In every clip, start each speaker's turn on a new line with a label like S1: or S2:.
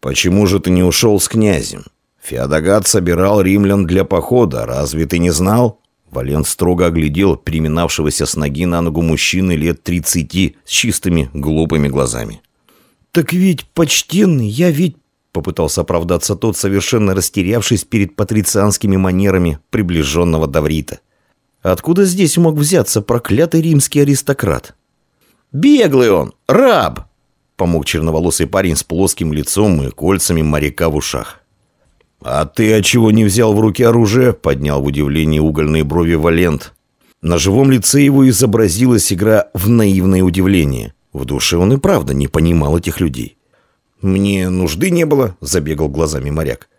S1: «Почему же ты не ушел с князем? Феодогат собирал римлян для похода, разве ты не знал?» Валент строго оглядел переминавшегося с ноги на ногу мужчины лет тридцати с чистыми глупыми глазами.
S2: «Так ведь, почтенный, я ведь...» Попытался оправдаться тот, совершенно растерявшись перед патрицианскими манерами приближенного Даврита. Откуда здесь мог взяться проклятый римский аристократ?
S1: «Беглый он! Раб!» Помог черноволосый парень с плоским лицом и кольцами моряка в ушах. «А ты отчего не взял в руки оружие?» Поднял в удивлении угольные брови Валент. На живом лице его изобразилась игра в наивное удивление. В душе он и правда не понимал этих людей. «Мне нужды не было», — забегал глазами моряк.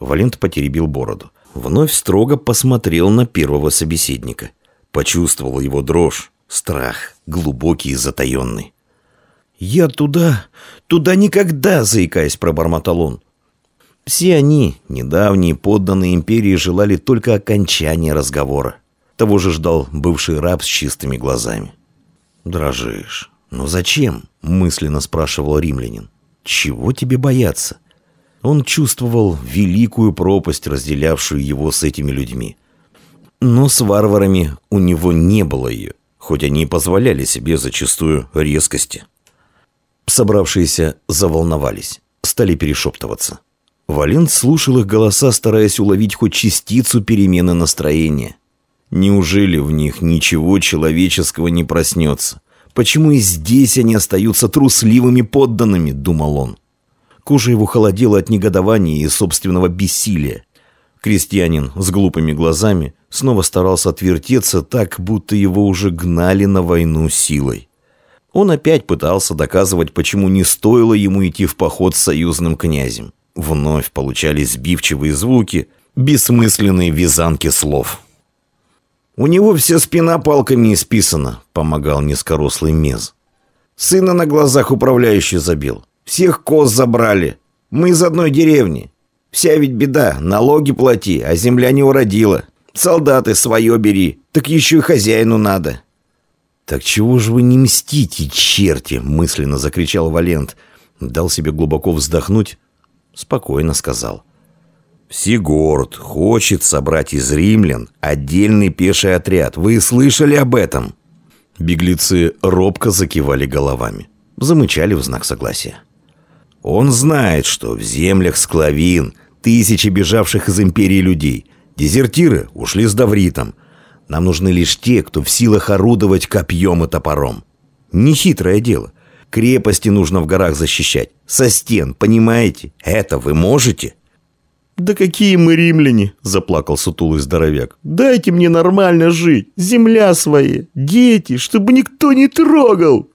S1: Валент потеребил бороду. Вновь строго посмотрел на первого собеседника. Почувствовал его дрожь, страх, глубокий и затаенный.
S2: «Я туда, туда никогда!» — заикаясь, пробормотал он. Все они, недавние подданные империи, желали только окончания разговора. Того же ждал бывший раб с чистыми глазами. «Дрожишь. Но зачем?» — мысленно спрашивал римлянин. «Чего тебе бояться?» Он чувствовал великую пропасть, разделявшую его с этими людьми. Но с варварами у него не было ее, хоть они и позволяли себе зачастую резкости. Собравшиеся заволновались, стали перешептываться. Валент слушал их голоса, стараясь уловить хоть частицу перемены настроения. Неужели в них ничего человеческого не проснется? Почему и здесь они остаются трусливыми подданными, думал он. Кожа его холодела от негодования и собственного бессилия. Крестьянин с глупыми глазами снова старался отвертеться так, будто его уже гнали на войну силой. Он опять пытался доказывать, почему не стоило ему идти в поход с союзным князем. Вновь получались сбивчивые звуки, бессмысленные вязанки слов.
S1: «У него вся спина палками исписана», — помогал низкорослый мез. «Сына на глазах управляющий забил. Всех коз забрали. Мы из одной деревни. Вся ведь беда. Налоги плати, а земля не уродила. Солдаты свое бери. Так еще и хозяину надо».
S2: «Так чего же вы не мстите, черти?» — мысленно закричал Валент. Дал себе глубоко вздохнуть. Спокойно сказал.
S1: Всегород хочет собрать из римлян отдельный пеший отряд. Вы слышали об этом?»
S2: Беглецы робко закивали головами. Замычали в знак согласия.
S1: «Он знает, что в землях Склавин тысячи бежавших из империи людей. Дезертиры ушли с Давритом. Нам нужны лишь те, кто в силах орудовать копьем и топором. Нехитрое дело. Крепости нужно в горах защищать. Со стен, понимаете? Это вы можете?»
S2: «Да какие мы римляне!» – заплакал сутулый здоровяк. «Дайте мне нормально жить, земля своя, дети, чтобы никто не трогал!»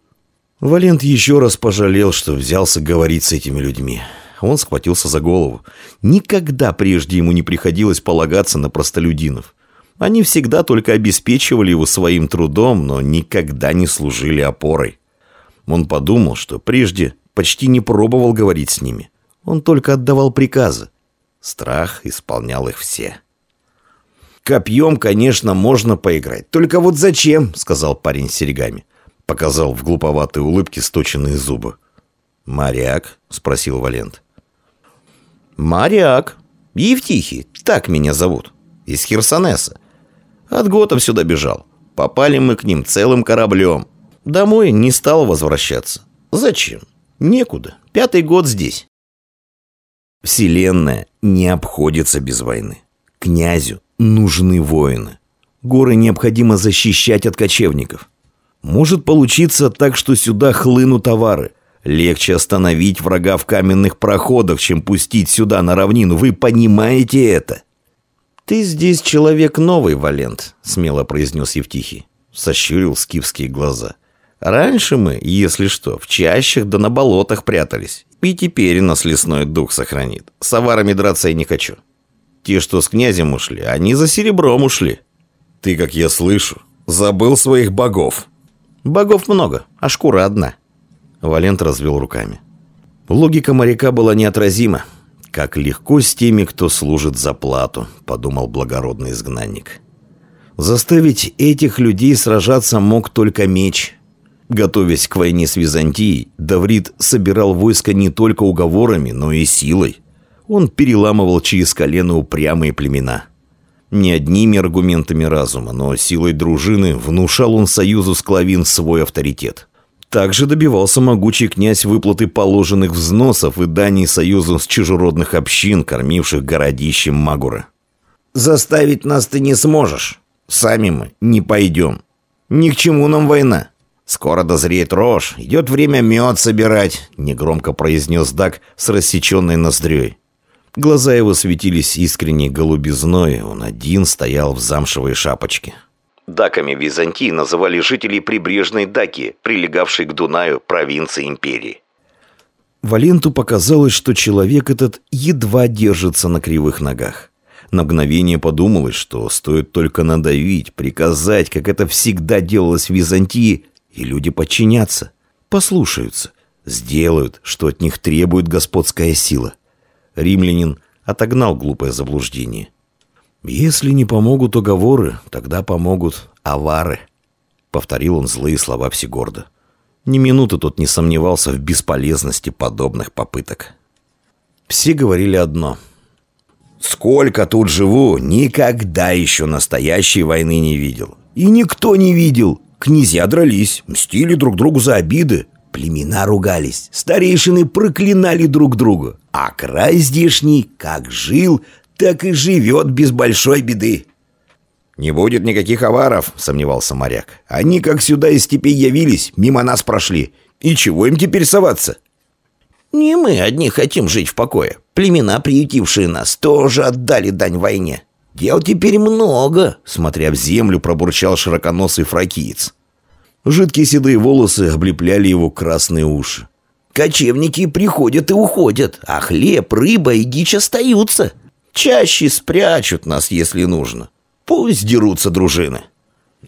S2: Валент еще раз пожалел, что взялся говорить с этими людьми. Он схватился за голову. Никогда прежде ему не приходилось полагаться на простолюдинов. Они всегда только обеспечивали его своим трудом, но никогда не служили опорой. Он подумал, что прежде почти не пробовал говорить с ними. Он только отдавал приказы. Страх исполнял их все.
S1: «Копьем, конечно, можно поиграть. Только вот зачем?» — сказал парень с серьгами. Показал в глуповатой улыбке сточенные зубы.
S2: «Моряк?» — спросил Валент.
S1: «Моряк. Евтихий. Так меня зовут. Из Херсонеса. От готов сюда бежал. Попали мы к ним целым кораблем. Домой не стал возвращаться. Зачем? Некуда. Пятый год здесь. Вселенная не обходится без войны. Князю нужны воины. Горы необходимо защищать от кочевников. Может получиться так, что сюда хлынут товары. Легче остановить врага в каменных проходах, чем пустить сюда на равнину. Вы понимаете это? «Ты здесь человек новый, Валент», — смело произнес Евтихий. Сощурил скифские глаза. «Раньше мы, если что, в чащах да на болотах прятались. И теперь нас лесной дух сохранит. С аварами драться я не хочу. Те, что с князем ушли, они за серебром ушли. Ты, как я слышу, забыл своих богов. Богов много, а шкура одна. Валент развел руками. Логика моряка была неотразима. Как легко с теми, кто служит за плату, подумал благородный изгнанник. Заставить этих людей сражаться мог только меч. Готовясь к войне с Византией, Даврит собирал войско не только уговорами, но и силой. Он переламывал через колено упрямые племена. Не одними аргументами разума, но силой дружины внушал он союзу склавин свой авторитет. Также добивался могучий князь выплаты положенных взносов и даний союзу с чужеродных общин, кормивших городищем Магуры. «Заставить нас ты не сможешь. Сами мы не пойдем. Ни к чему нам война. Скоро дозреет рожь, идет время мед собирать», — негромко произнес Дак с рассеченной ноздрёй. Глаза его светились искренней голубизной, он один стоял в замшевой шапочке. Даками Византии называли жителей прибрежной Даки, прилегавшей к Дунаю провинции империи. Валенту показалось, что человек этот едва держится на кривых ногах. На мгновение подумалось, что стоит только надавить, приказать, как это всегда делалось в Византии, и люди подчинятся, послушаются, сделают, что от них требует господская сила. Римлянин отогнал глупое заблуждение. «Если не помогут уговоры, тогда помогут авары», — повторил он злые слова Всегорда. Ни минуты тот не сомневался в бесполезности подобных попыток. Все говорили одно. «Сколько тут живу, никогда еще настоящей войны не видел. И никто не видел. Князья дрались, мстили друг другу за обиды. Племена ругались, старейшины проклинали друг друга. А край здешний, как жил, так и живет без большой беды. «Не будет никаких аваров», — сомневался моряк. «Они как сюда из степей явились, мимо нас прошли. И чего им теперь соваться?» «Не мы одни хотим жить в покое. Племена, приютившие нас, тоже отдали дань войне. Дел теперь много», — смотря в землю, пробурчал широконосый фракиец. Жидкие седые волосы облепляли его красные уши. Кочевники приходят и уходят, а хлеб, рыба и дичь остаются. Чаще спрячут нас, если нужно. Пусть дерутся дружины».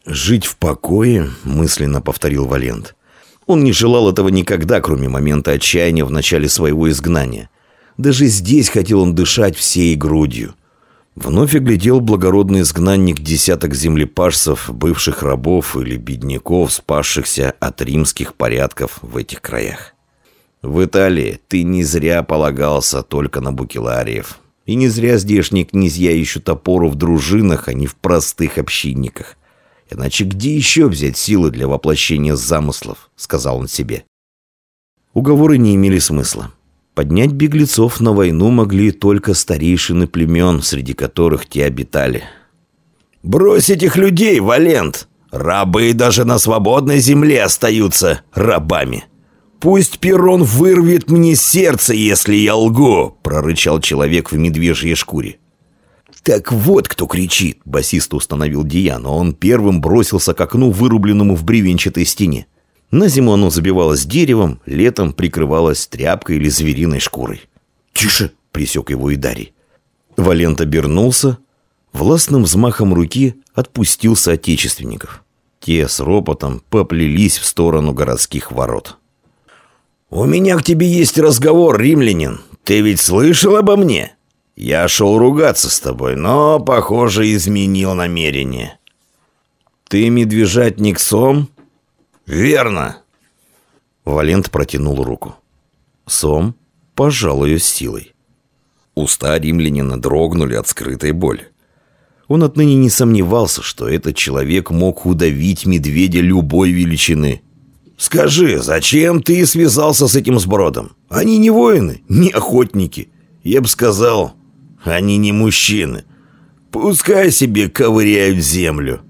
S1: «Жить в покое», — мысленно повторил Валент. Он не желал этого никогда, кроме момента отчаяния в начале своего изгнания. Даже здесь хотел он дышать всей грудью. Вновь оглядел благородный изгнанник десяток землепашцев, бывших рабов или бедняков, спасшихся от римских порядков в этих краях. В Италии ты не зря полагался только на букелариев. И не зря здешние князья ищут опору в дружинах, а не в простых общинниках. Иначе где еще взять силы для воплощения замыслов, сказал он себе. Уговоры не имели смысла. Поднять беглецов на войну могли только старейшины племен, среди которых те обитали. «Брось этих людей, Валент! Рабы даже на свободной земле остаются рабами!» «Пусть Перрон вырвет мне сердце, если я лгу!» — прорычал человек в медвежьей шкуре. «Так вот кто кричит!» — басист установил Диан, он первым бросился к окну, вырубленному в бревенчатой стене. На зиму оно забивалось деревом, летом прикрывалось тряпкой или звериной шкурой. «Тише!» — присек его и Дарий. Валент обернулся, властным взмахом руки отпустил соотечественников. Те с ропотом поплелись в сторону городских ворот. «У меня к тебе есть разговор, римлянин. Ты ведь слышал обо мне? Я шел ругаться с тобой, но, похоже, изменил намерение». «Ты медвежатник Сом?» «Верно». Валент протянул руку. Сом пожал ее силой. Уста римлянина дрогнули от скрытой боли. Он отныне не сомневался, что этот человек мог удавить медведя любой величины. «Скажи, зачем ты связался с этим сбродом? Они не воины, не охотники. Я бы сказал, они не мужчины. Пускай себе ковыряют землю».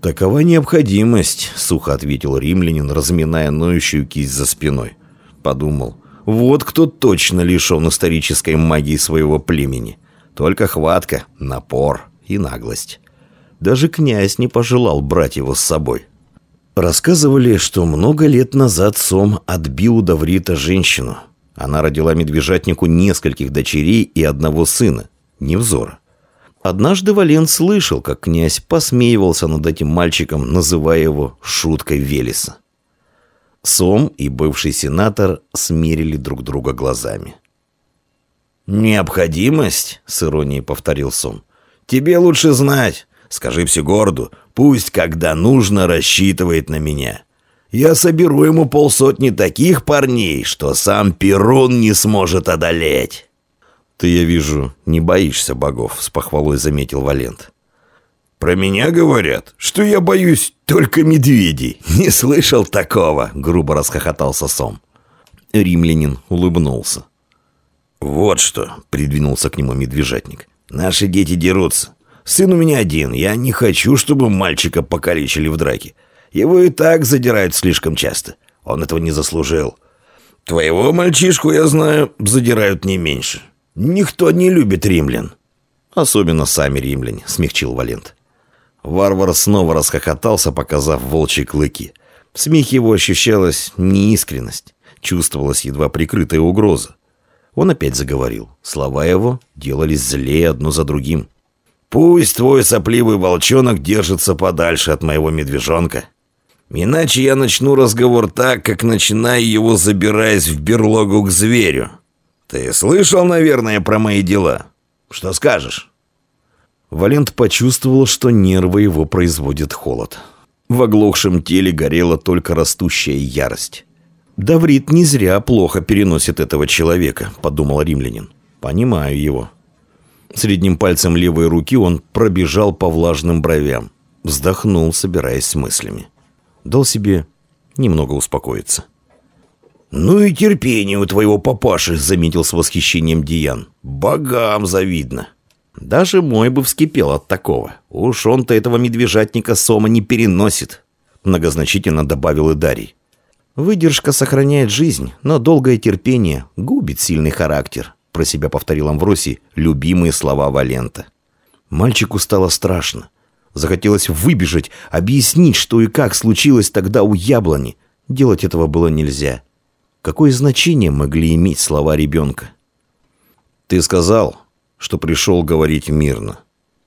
S1: «Такова необходимость», — сухо ответил римлянин, разминая ноющую кисть за спиной. Подумал, вот кто точно лишен исторической магии своего племени. Только хватка, напор и наглость. Даже князь не пожелал брать его с собой. Рассказывали, что много лет назад Сом отбил у Даврита женщину. Она родила медвежатнику нескольких дочерей и одного сына, Невзора. Однажды Вален слышал, как князь посмеивался над этим мальчиком, называя его шуткой Велеса. Сом и бывший сенатор смерили друг друга глазами. «Необходимость?» — с иронией повторил Сом. «Тебе лучше знать. Скажи все городу, пусть, когда нужно, рассчитывает на меня. Я соберу ему полсотни таких парней, что сам Перун не сможет одолеть.
S2: Ты, я вижу, не боишься богов, с похвалой заметил Валент.
S1: Про меня говорят, что я боюсь только медведей. Не слышал такого, грубо расхохотался Сом.
S2: Римлянин улыбнулся.
S1: Вот что, придвинулся к нему медвежатник. Наши дети дерутся. Сын у меня один, я не хочу, чтобы мальчика покалечили в драке. Его и так задирают слишком часто. Он этого не заслужил. Твоего мальчишку, я знаю, задирают не меньше. Никто не любит римлян.
S2: Особенно сами римляне, смягчил Валент. Варвар снова расхохотался, показав волчьи клыки. В смехе его ощущалась неискренность, чувствовалась едва прикрытая угроза. Он опять заговорил. Слова его делались злее одно за другим.
S1: «Пусть твой сопливый волчонок держится подальше от моего медвежонка. Иначе я начну разговор так, как начинаю его, забираясь в берлогу к зверю. Ты слышал, наверное, про мои дела? Что скажешь?»
S2: Валент почувствовал, что нервы его производят холод. В оглохшем теле горела только растущая ярость. «Даврит не зря плохо переносит этого человека», — подумал римлянин. «Понимаю его». Средним пальцем левой руки он пробежал по влажным бровям. Вздохнул, собираясь с мыслями дал себе немного успокоиться.
S1: «Ну и терпение у твоего папаши», — заметил с восхищением Диан. «Богам завидно».
S2: «Даже мой бы вскипел от такого. Уж он-то этого медвежатника Сома не переносит», — многозначительно добавил и Дарий. «Выдержка сохраняет жизнь, но долгое терпение губит сильный характер», — про себя повторил Амвросий любимые слова Валента. Мальчику стало страшно. Захотелось выбежать, объяснить, что и как случилось тогда у яблони. Делать этого было нельзя. Какое значение могли иметь слова ребенка?
S1: «Ты сказал, что пришел говорить мирно».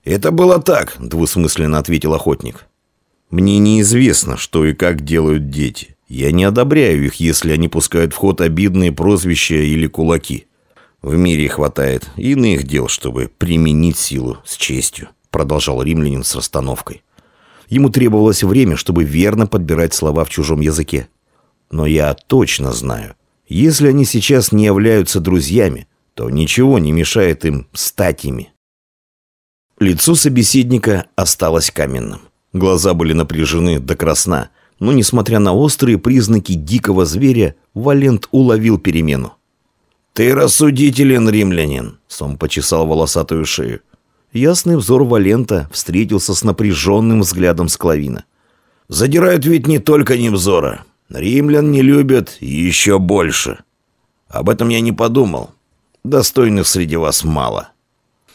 S1: «Это было так», — двусмысленно ответил охотник.
S2: «Мне неизвестно, что и как делают дети. Я не одобряю их, если они пускают в ход обидные прозвища или кулаки. В мире хватает иных дел, чтобы применить силу с честью продолжал римлянин с расстановкой. Ему требовалось время, чтобы верно подбирать слова в чужом языке. Но я точно знаю, если они сейчас не являются друзьями, то ничего не мешает им стать ими. Лицо собеседника осталось каменным. Глаза были напряжены до красна, но, несмотря на острые признаки дикого зверя, Валент уловил перемену.
S1: «Ты рассудителен, римлянин!» — Сом почесал волосатую шею.
S2: Ясный взор Валента встретился с напряженным взглядом Склавина.
S1: «Задирают ведь не только Невзора. Римлян не любят еще больше. Об этом я не подумал. Достойных среди вас мало».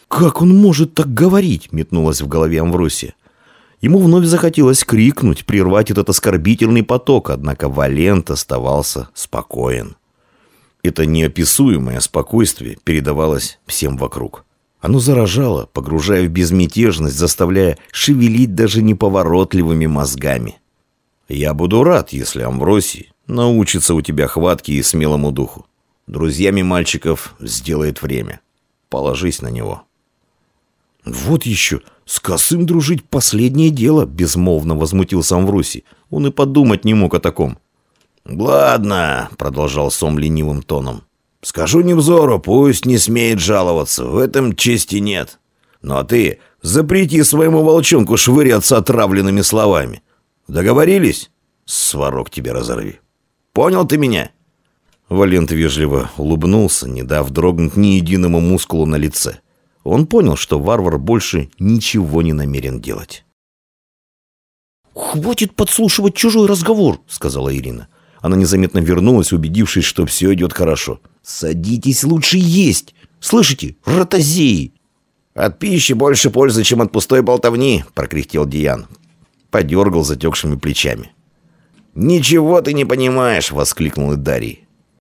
S2: «Как он может так говорить?» — метнулась в голове Амвросия. Ему вновь захотелось крикнуть, прервать этот оскорбительный поток, однако Валент оставался спокоен. Это неописуемое спокойствие передавалось всем вокруг. Оно заражало, погружая в безмятежность, заставляя шевелить даже неповоротливыми мозгами. Я буду рад, если Амвросий научится у тебя хватке и смелому духу. Друзьями мальчиков сделает время. Положись на него. Вот еще, с косым дружить последнее дело, безмолвно возмутился Амвросий. Он и подумать не мог о таком.
S1: «Ладно», — продолжал Сом ленивым тоном. Скажу Невзору, пусть не смеет жаловаться, в этом чести нет. Ну а ты запрети своему волчонку швыряться отравленными словами. Договорились? Сварок тебе разорви. Понял ты меня?»
S2: Валент вежливо улыбнулся, не дав дрогнуть ни единому мускулу на лице. Он понял, что варвар больше ничего не намерен делать. «Хватит подслушивать чужой разговор», — сказала Ирина. Она незаметно вернулась, убедившись, что все идет хорошо. «Садитесь лучше есть! Слышите, ротозеи!»
S1: «От пищи больше пользы, чем от пустой болтовни», — прокряхтел Диан. Подергал затекшими плечами. «Ничего ты не понимаешь!» — воскликнул и.